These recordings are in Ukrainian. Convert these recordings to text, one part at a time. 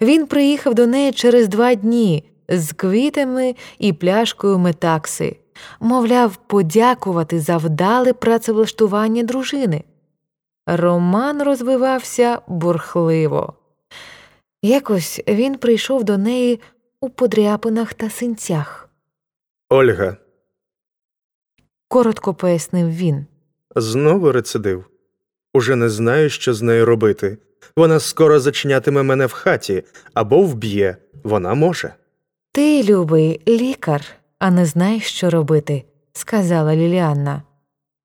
Він приїхав до неї через два дні з квітами і пляшкою метакси, мовляв, подякувати за вдале працевлаштування дружини. Роман розвивався бурхливо. Якось він прийшов до неї у подряпинах та синцях, Ольга, коротко пояснив він. знову рецидив. Уже не знаю, що з нею робити. Вона скоро зачинятиме мене в хаті або вб'є. Вона може. Ти, любий, лікар, а не знаєш, що робити, сказала Ліліанна.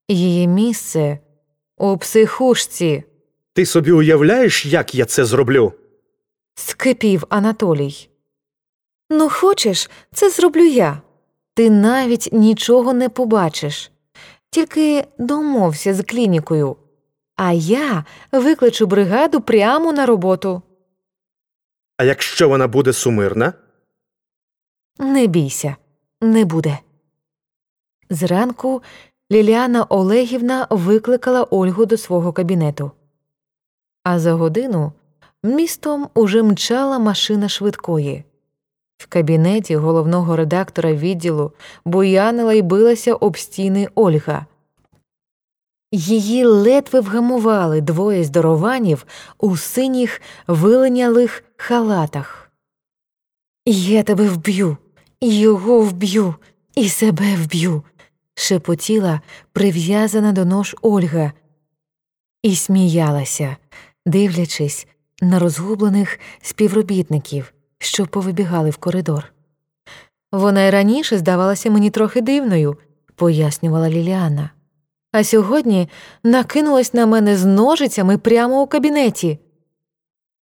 Її місце у психушці, Ти собі уявляєш, як я це зроблю? скипів Анатолій. Ну, хочеш, це зроблю я. Ти навіть нічого не побачиш. Тільки домовся з клінікою, а я викличу бригаду прямо на роботу. А якщо вона буде сумирна? Не бійся, не буде. Зранку Ліліана Олегівна викликала Ольгу до свого кабінету. А за годину містом уже мчала машина швидкої. В кабінеті головного редактора відділу буянила й билася об стіни Ольга. Її ледве вгамували двоє здорованів у синіх виленялих халатах. Я тебе вб'ю, його вб'ю, і себе вб'ю, шепотіла прив'язана до нож Ольга, і сміялася, дивлячись на розгублених співробітників, що повибігали в коридор. Вона й раніше здавалася мені трохи дивною, пояснювала Ліліана. А сьогодні накинулась на мене з ножицями прямо у кабінеті.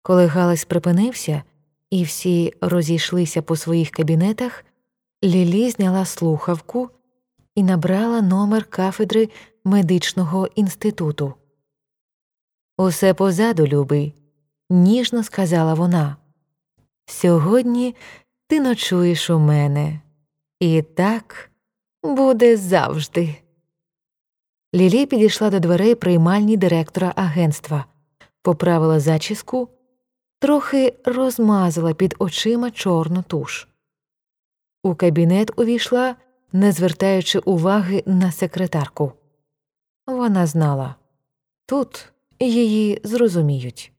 Коли галас припинився, і всі розійшлися по своїх кабінетах, Лілі зняла слухавку і набрала номер кафедри медичного інституту. Усе позаду, любий, ніжно сказала вона. Сьогодні ти ночуєш у мене, і так буде завжди. Лілі підійшла до дверей приймальні директора агентства, поправила зачіску трохи розмазала під очима чорну туш. У кабінет увійшла, не звертаючи уваги на секретарку. Вона знала тут її зрозуміють.